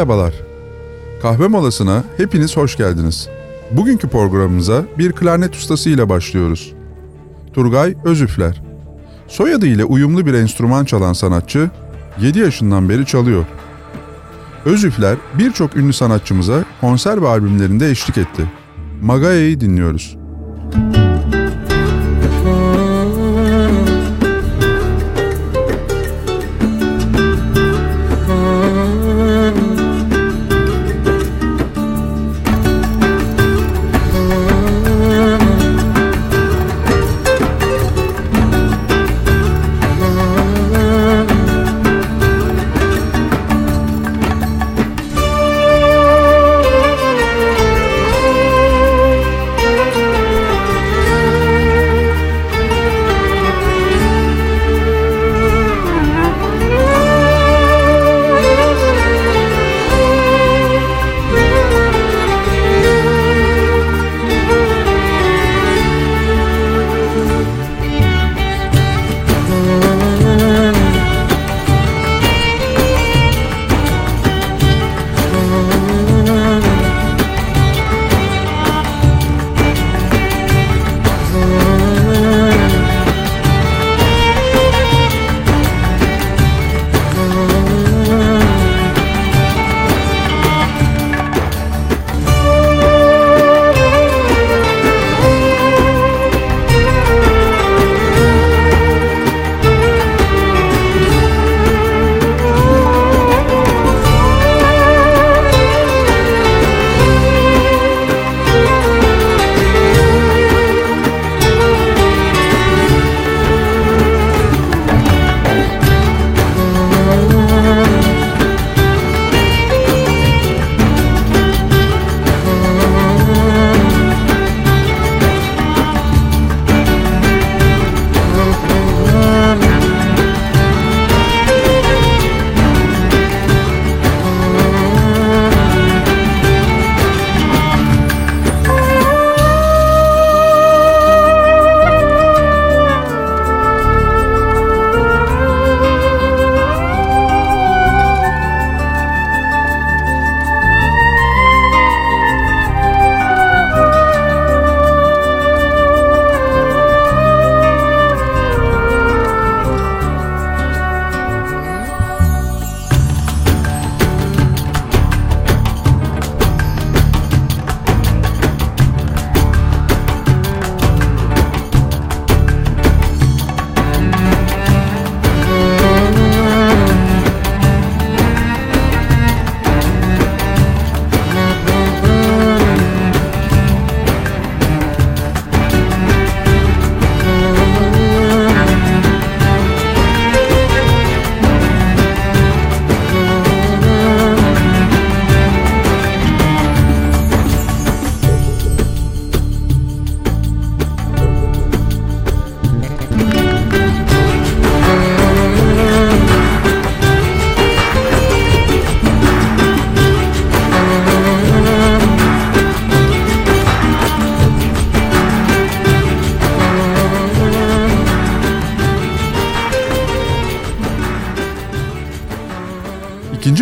Merhabalar. Kahve molasına hepiniz hoş geldiniz. Bugünkü programımıza bir klarnet ustası ile başlıyoruz. Turgay Özüfler. Soyadı ile uyumlu bir enstrüman çalan sanatçı 7 yaşından beri çalıyor. Özüfler birçok ünlü sanatçımıza konser ve albümlerinde eşlik etti. Magaya'yı dinliyoruz.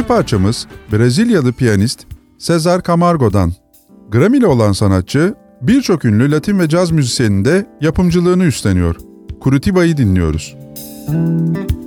Parçamız Brezilyalı piyanist Cesar Camargo'dan. Grammy'li olan sanatçı birçok ünlü Latin ve caz müzisyeninde yapımcılığını üstleniyor. Curitiba'yı dinliyoruz. Müzik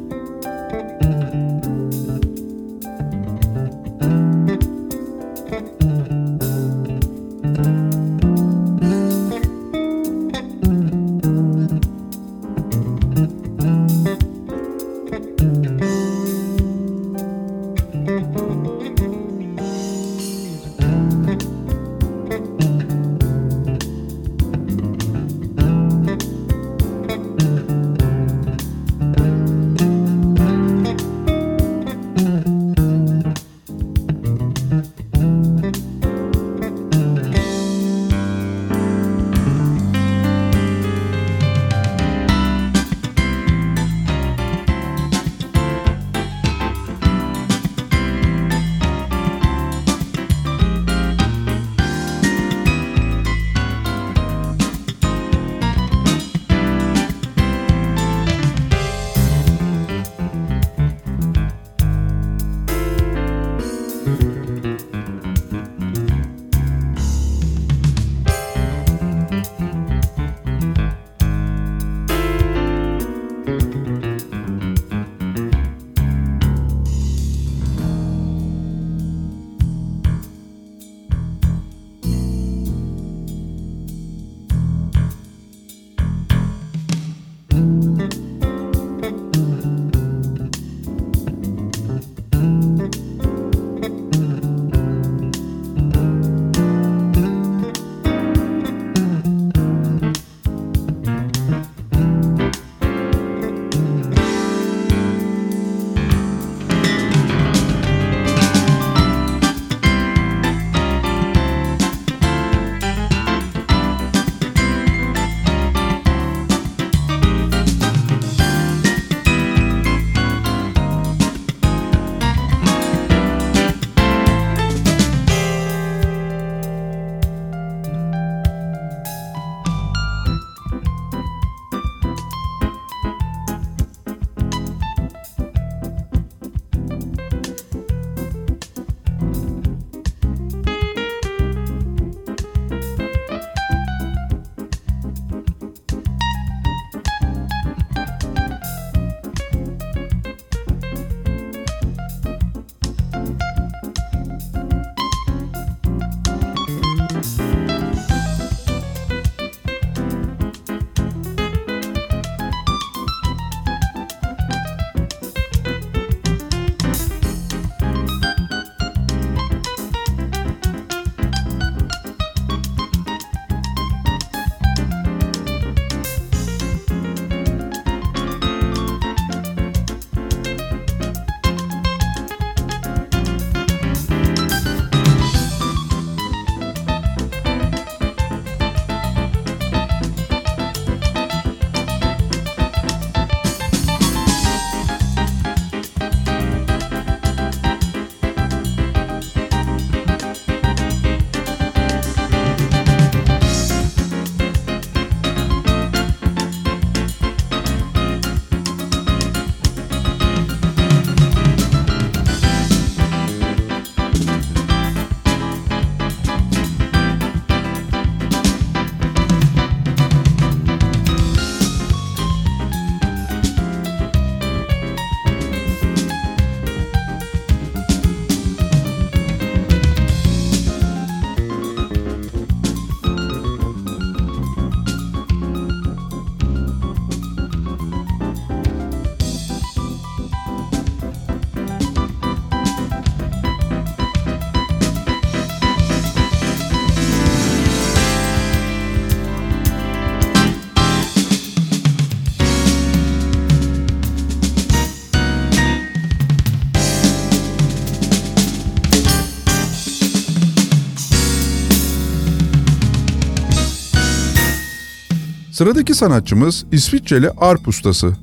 Sıradaki sanatçımız İsviçreli arp ustası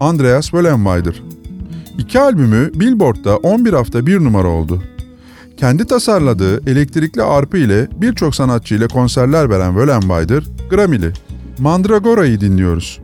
Andreas Wöllenweider. İki albümü Billboard'da 11 hafta bir numara oldu. Kendi tasarladığı elektrikli arpı ile birçok sanatçı ile konserler veren Wöllenweider, Grammy'li. Mandragora'yı dinliyoruz.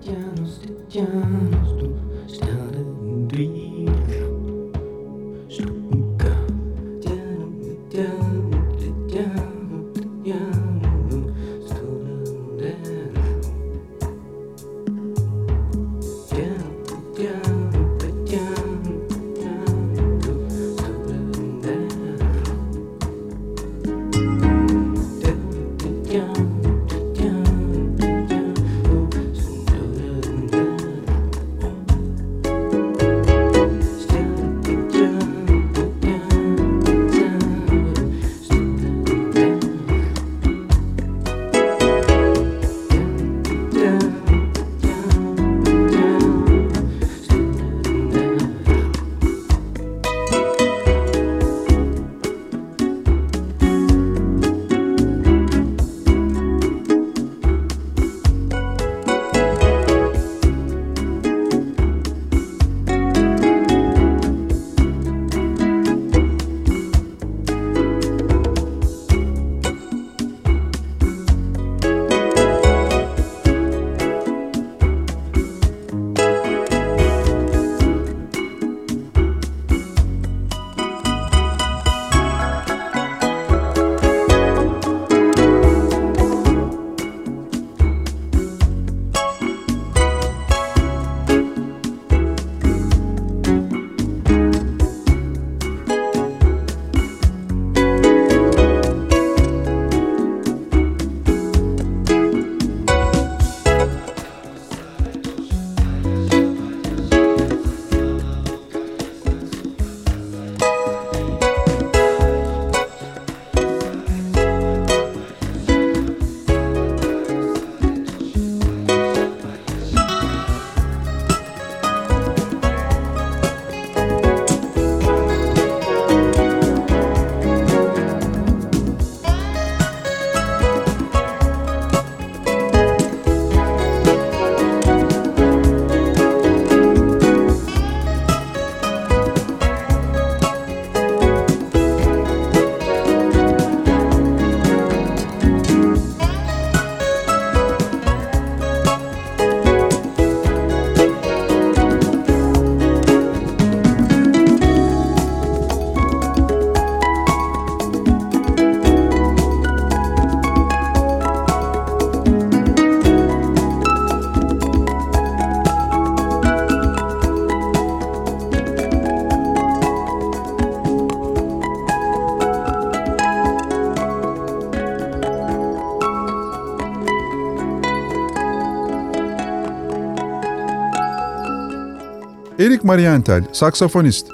Erik Marienthal, saksafonist.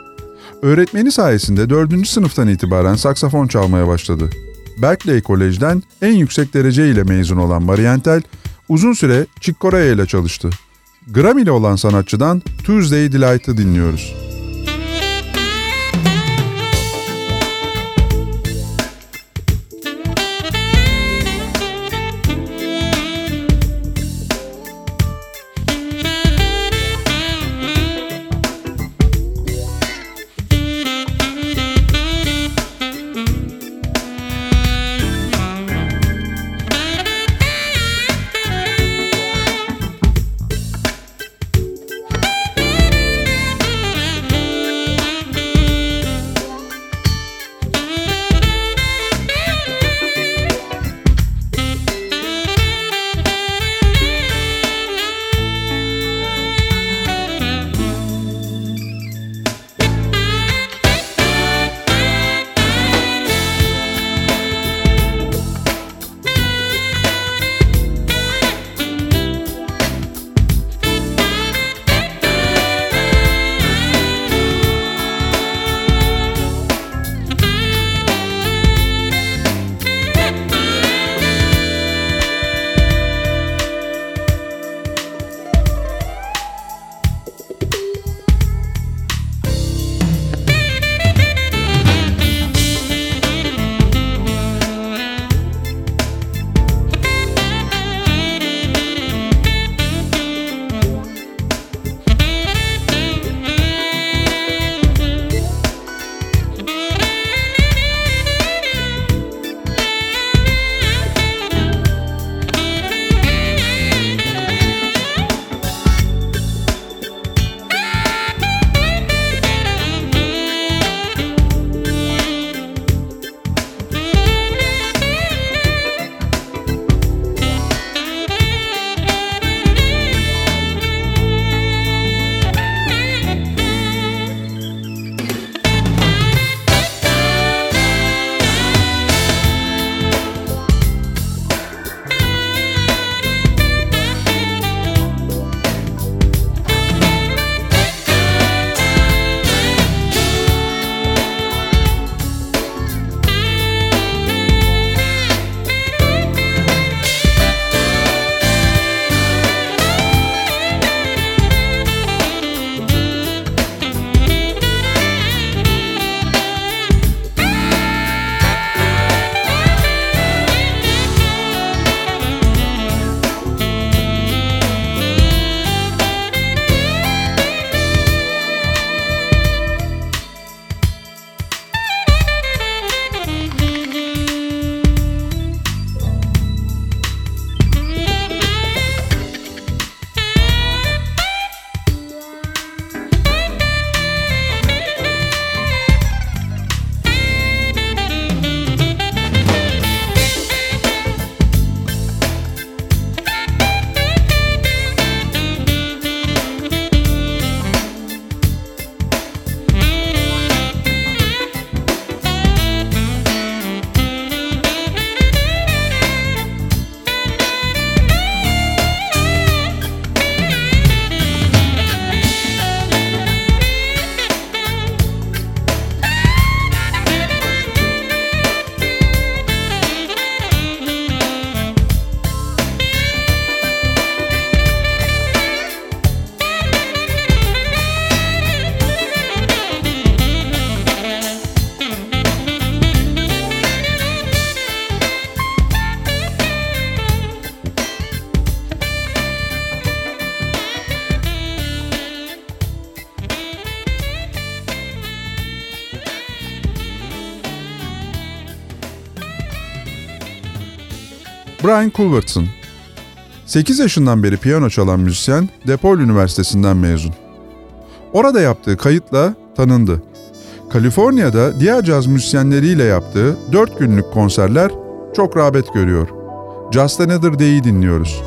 Öğretmeni sayesinde 4. sınıftan itibaren saksafon çalmaya başladı. Berkeley Kolej'den en yüksek derece ile mezun olan Marienthal, uzun süre Chick Corea ile çalıştı. Grammy'li olan sanatçıdan Tuesday Delight'ı dinliyoruz. Brian Culbertson 8 yaşından beri piyano çalan müzisyen DePaul Üniversitesi'nden mezun. Orada yaptığı kayıtla tanındı. Kaliforniya'da diğer caz müzisyenleriyle yaptığı 4 günlük konserler çok rağbet görüyor. Just Another Day'i dinliyoruz.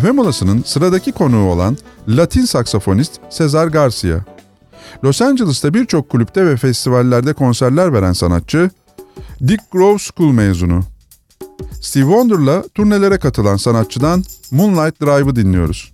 Kahve molasının sıradaki konuğu olan Latin saksafonist Cesar Garcia. Los Angeles'ta birçok kulüpte ve festivallerde konserler veren sanatçı, Dick Grove School mezunu. Steve Wonder'la turnelere katılan sanatçıdan Moonlight Drive'ı dinliyoruz.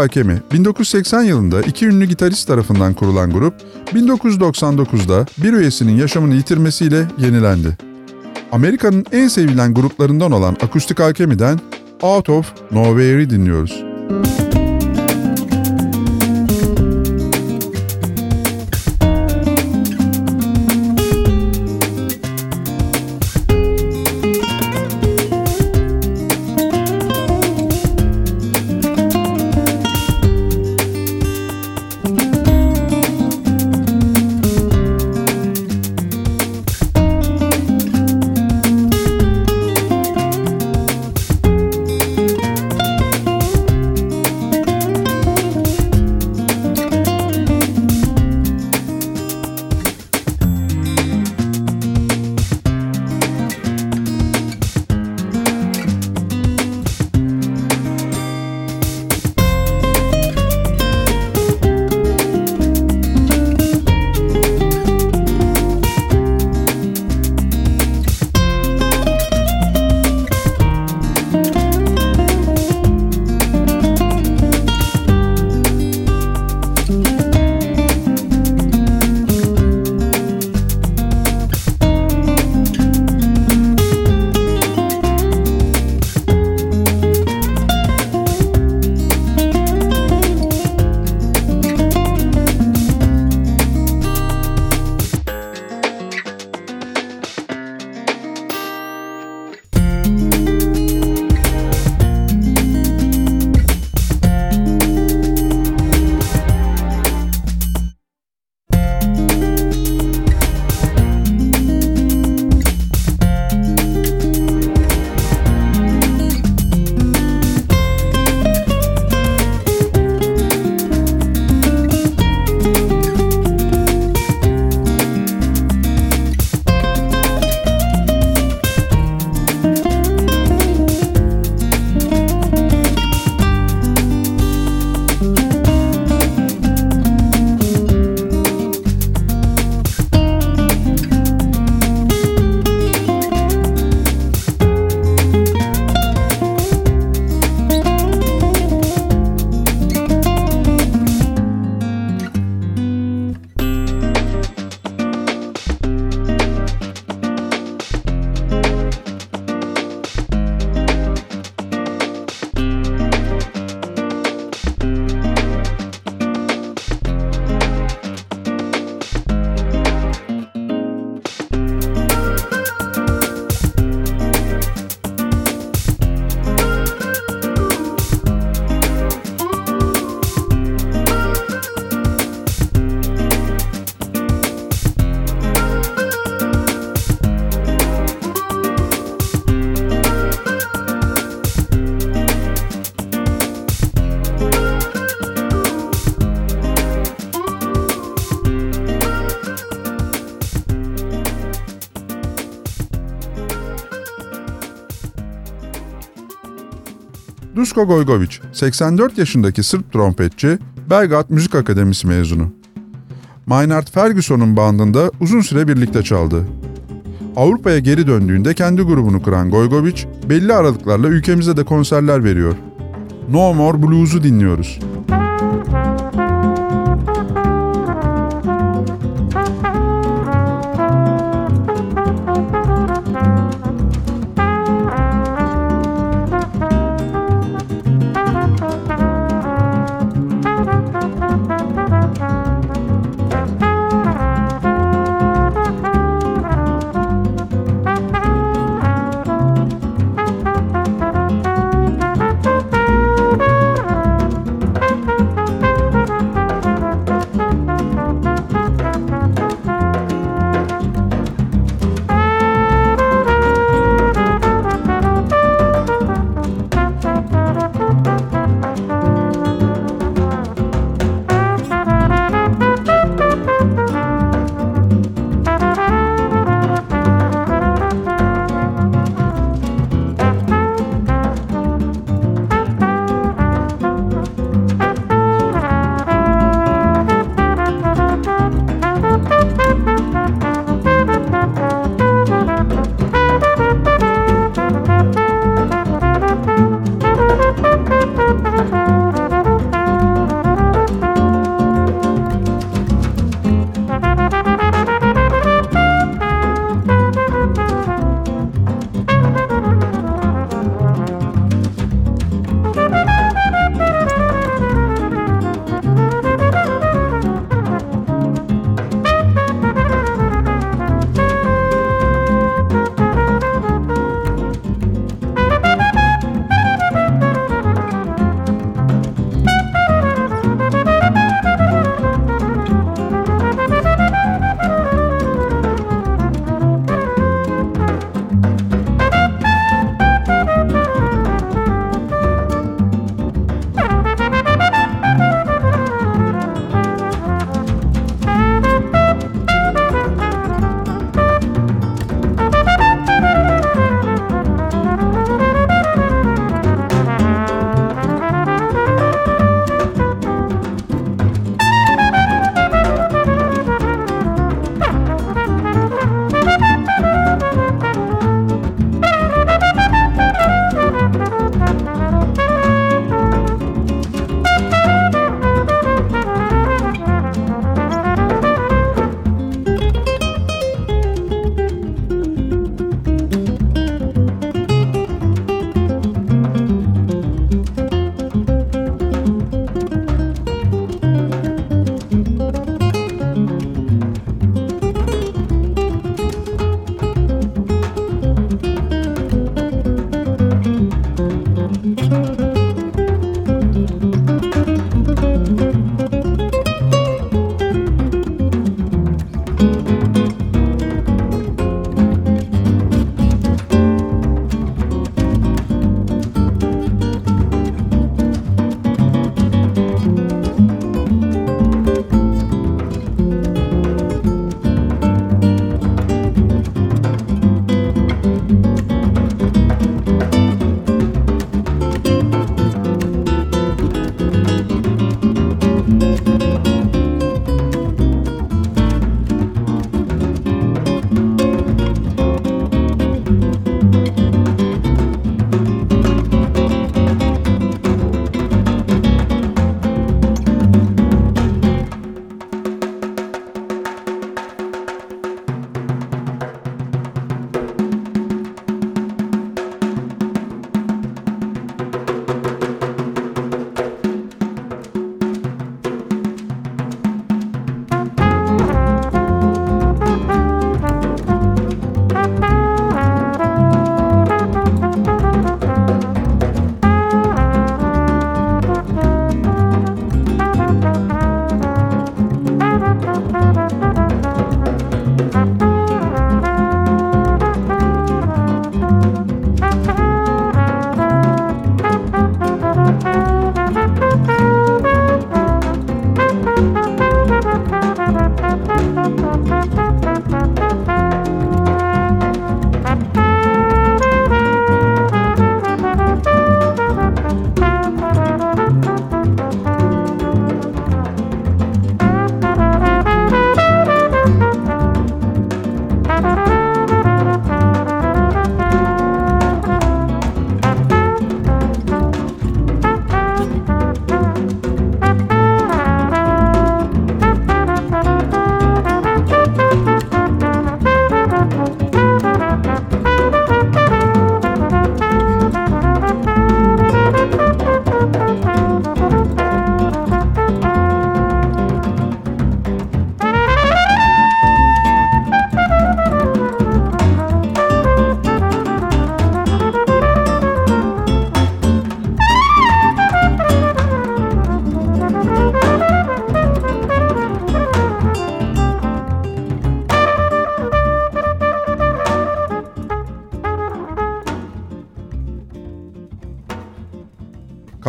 Alkemi 1980 yılında iki ünlü gitarist tarafından kurulan grup 1999'da bir üyesinin yaşamını yitirmesiyle yenilendi. Amerika'nın en sevilen gruplarından olan Akustik Alkemi'den Out of Nowhere'i dinliyoruz. Dusko Gojgovic, 84 yaşındaki Sırp trompetçi, Belgrad Müzik Akademisi mezunu. Maynard Ferguson'un bandında uzun süre birlikte çaldı. Avrupa'ya geri döndüğünde kendi grubunu kuran Gojgovic, belli aralıklarla ülkemize de konserler veriyor. No More Blues'u dinliyoruz.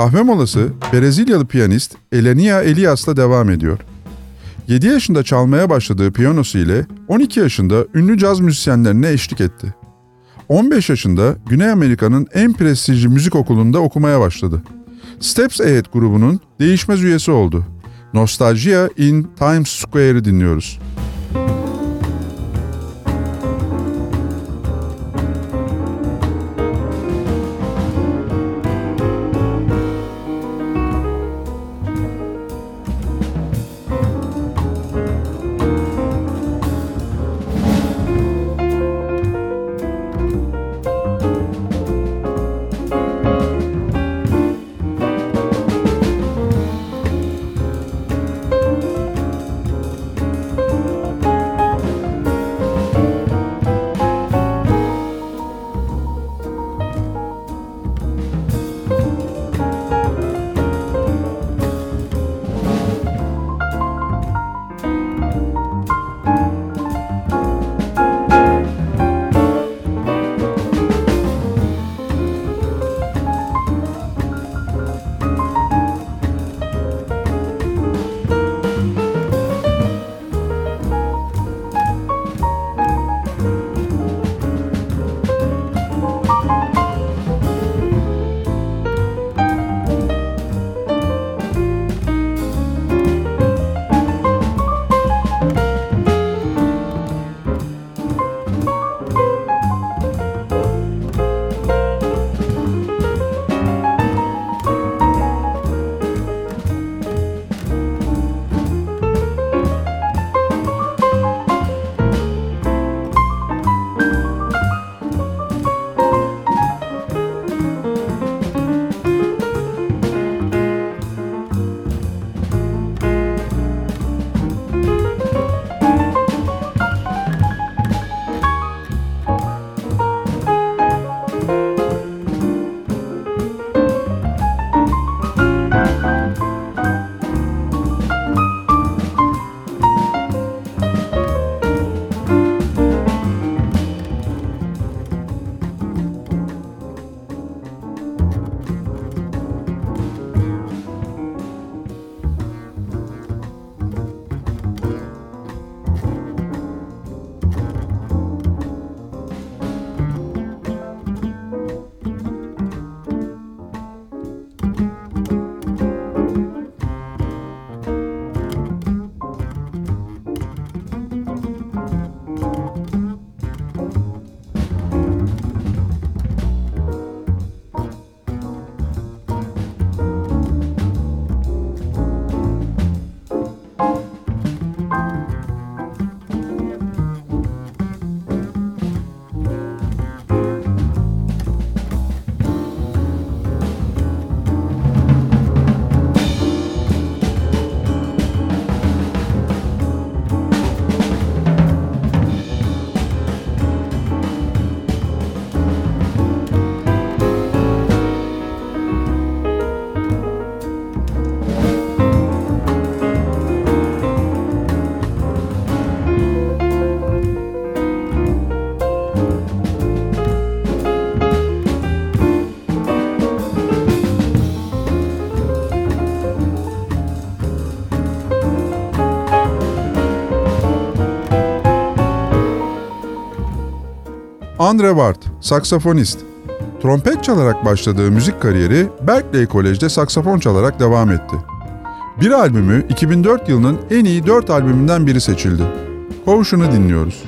Kahve molası Brezilyalı piyanist Elenia Elias'la devam ediyor. 7 yaşında çalmaya başladığı piyanosu ile 12 yaşında ünlü caz müzisyenlerine eşlik etti. 15 yaşında Güney Amerika'nın en prestijli müzik okulunda okumaya başladı. Steps Ahead grubunun değişmez üyesi oldu. Nostalgia in Times Square'ı dinliyoruz. Andre Ward, saksafonist. Trompet çalarak başladığı müzik kariyeri Berkeley Kolej'de saksafon çalarak devam etti. Bir albümü 2004 yılının en iyi 4 albümünden biri seçildi. Koğuşunu dinliyoruz.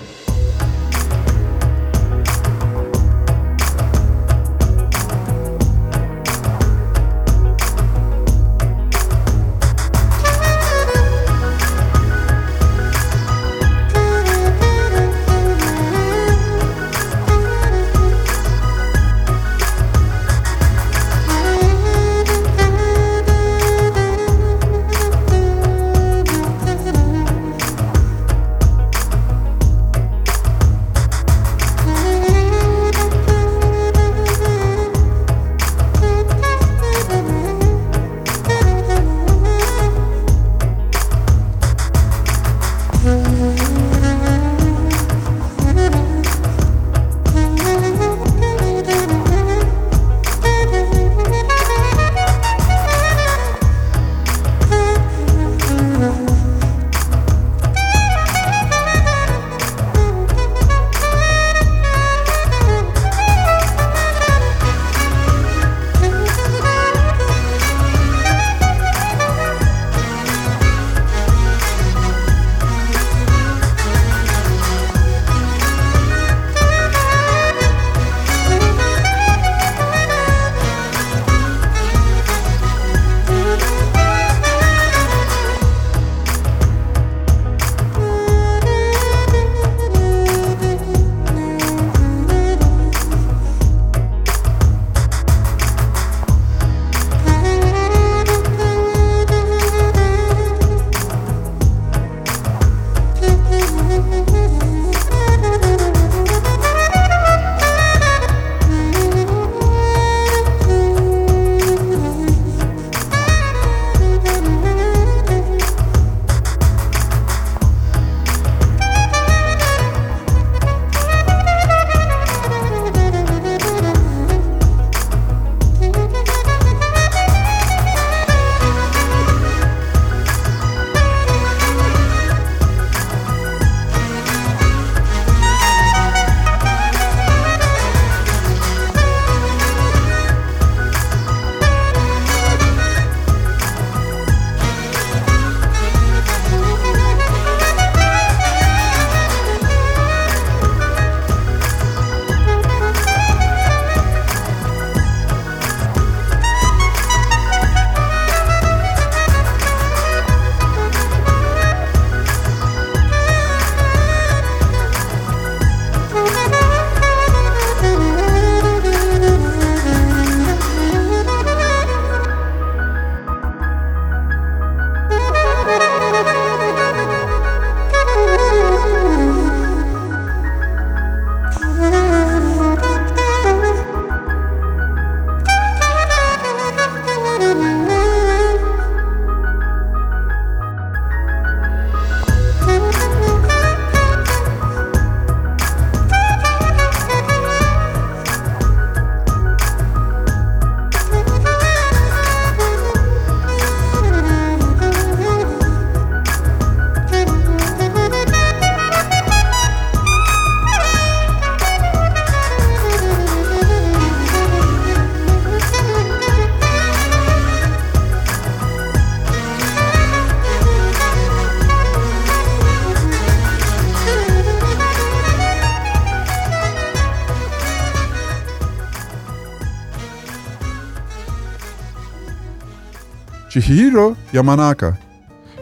Chihiro Yamanaka,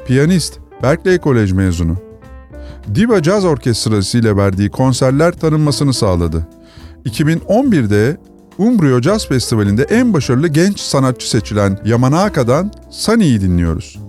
piyanist, Berkeley Kolej mezunu. Diva Caz Orkestrası ile verdiği konserler tanınmasını sağladı. 2011'de Umbrio Jazz Festivali'nde en başarılı genç sanatçı seçilen Yamanaka'dan Sunny'yi dinliyoruz.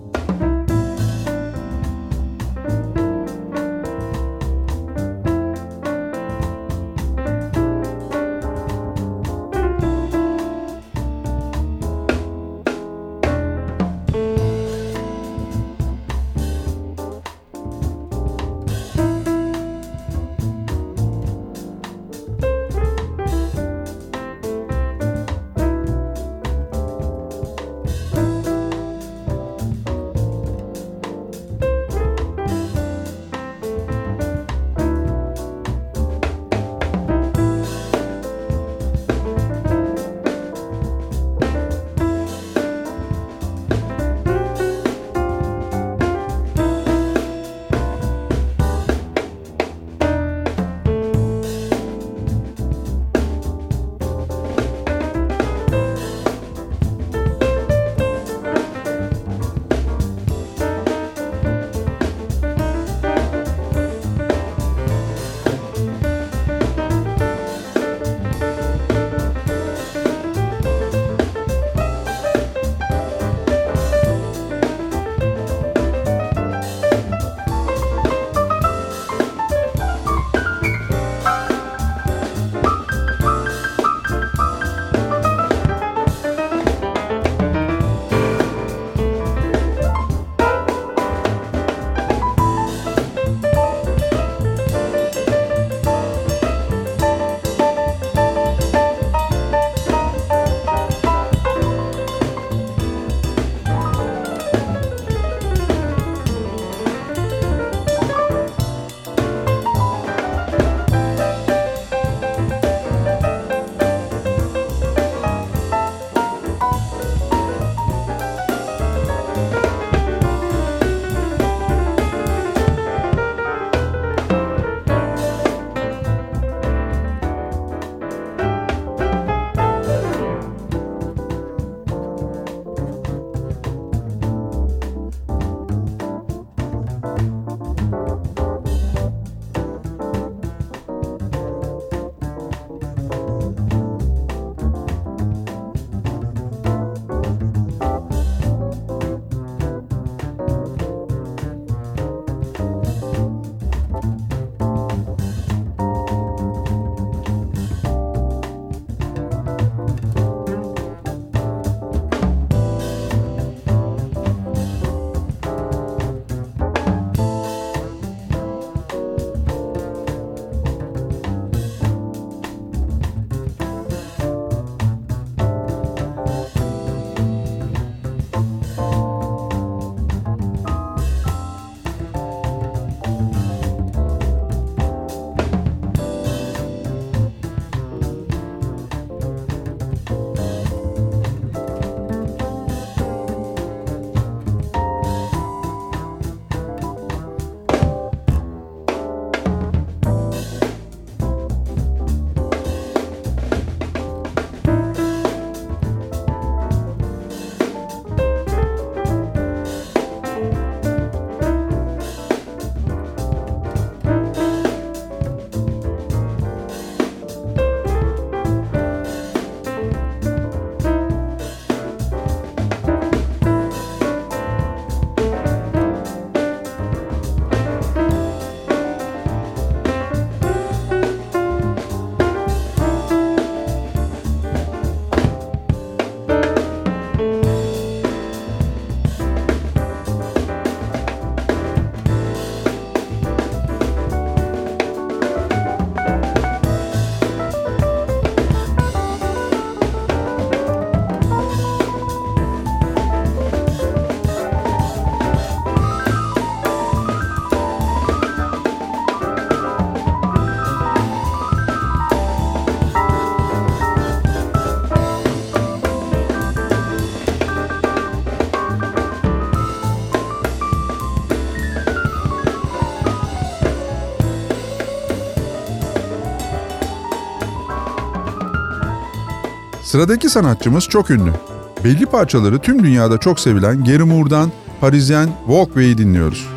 Sıradaki sanatçımız çok ünlü. Belli parçaları tüm dünyada çok sevilen Gary Moore'dan Parisien Walkway'i dinliyoruz.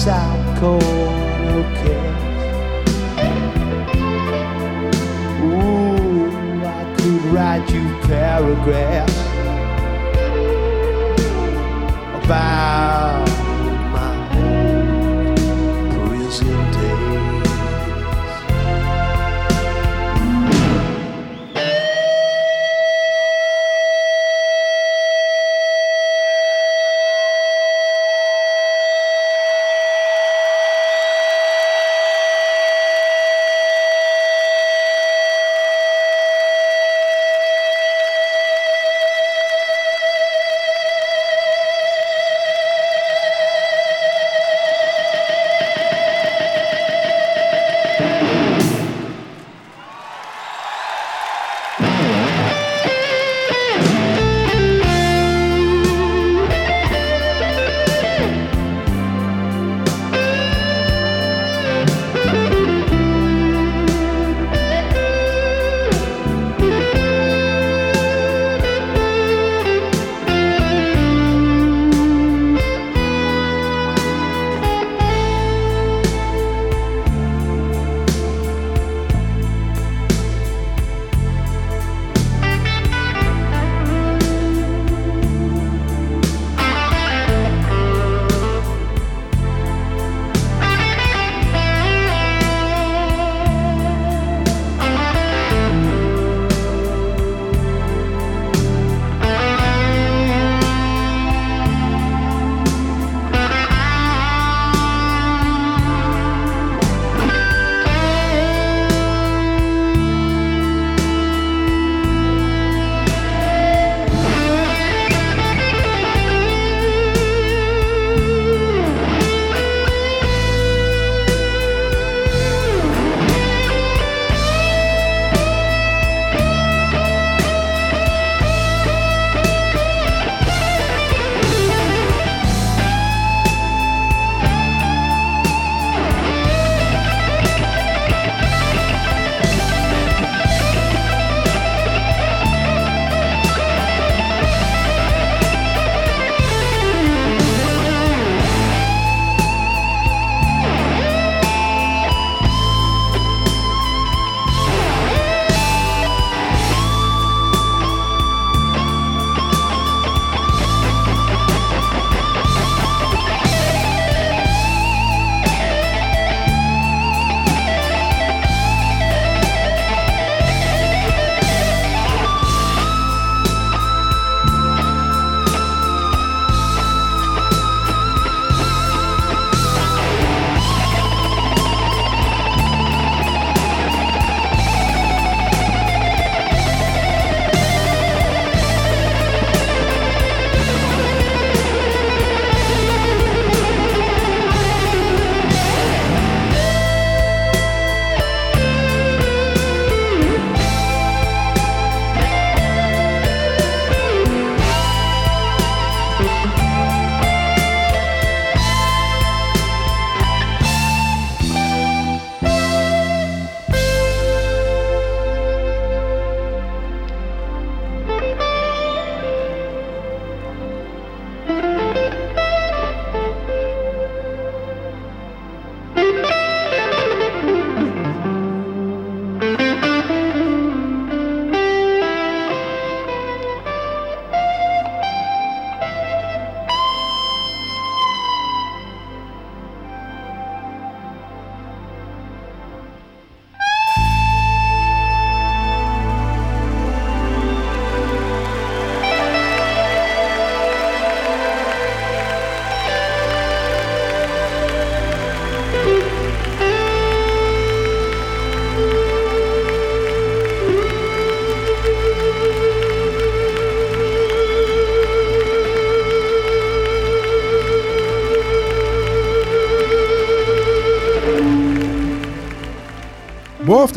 Outside corner cafes. Ooh, I could write you paragraphs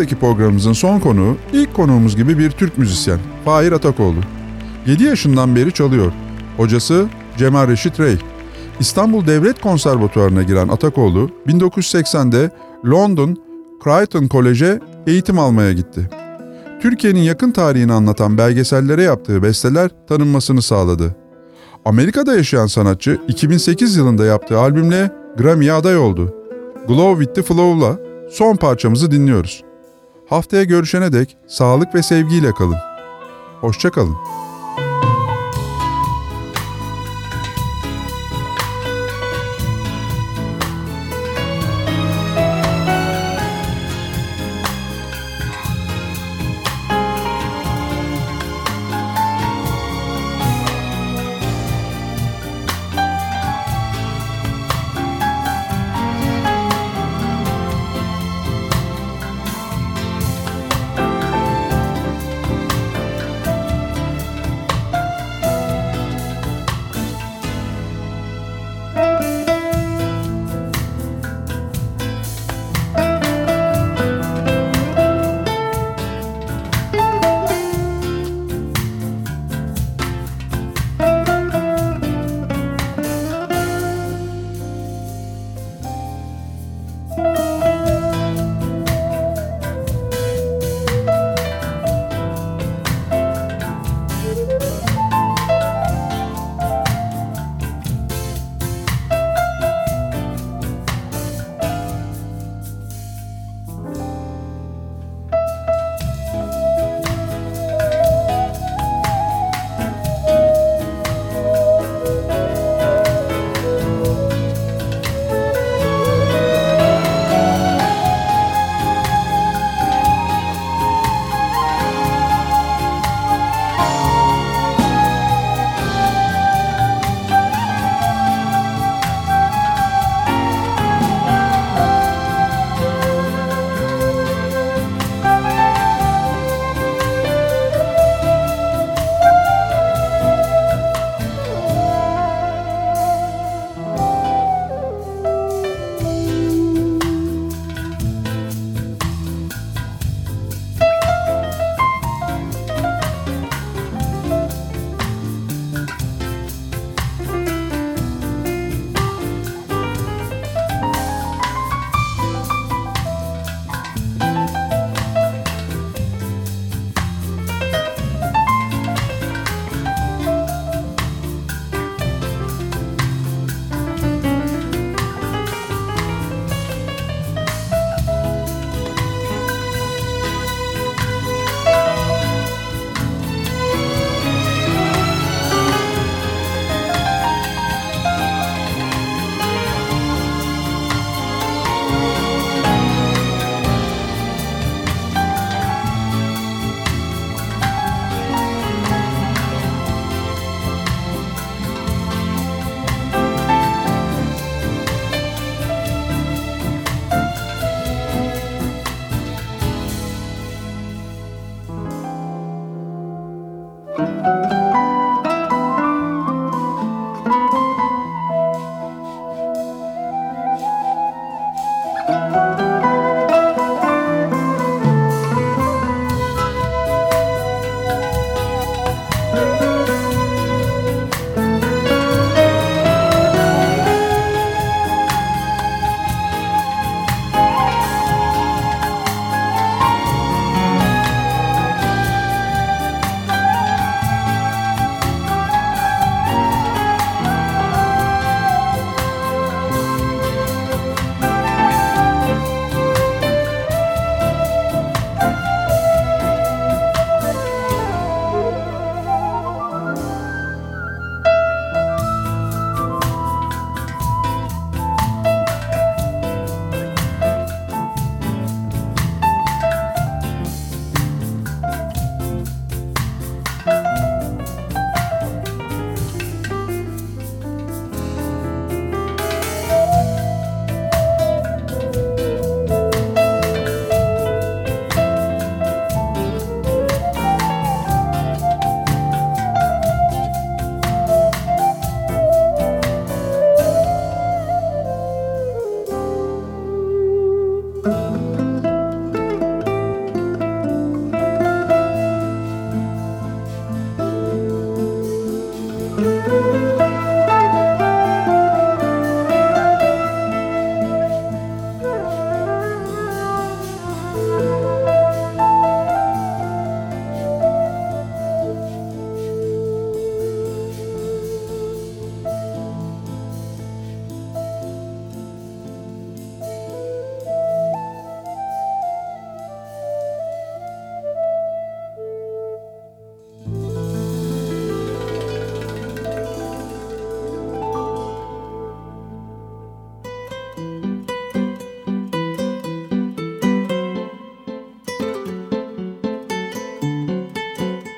haftaki programımızın son konuğu ilk konuğumuz gibi bir Türk müzisyen Fahir Atakoğlu. 7 yaşından beri çalıyor. Hocası Cemal Reşit Rey. İstanbul Devlet Konservatuvarı'na giren Atakoğlu 1980'de London Crichton Kolej'e eğitim almaya gitti. Türkiye'nin yakın tarihini anlatan belgesellere yaptığı besteler tanınmasını sağladı. Amerika'da yaşayan sanatçı 2008 yılında yaptığı albümle Grammy'ye aday oldu. Glow with the Flow'la son parçamızı dinliyoruz. Haftaya görüşene dek sağlık ve sevgiyle kalın. Hoşçakalın.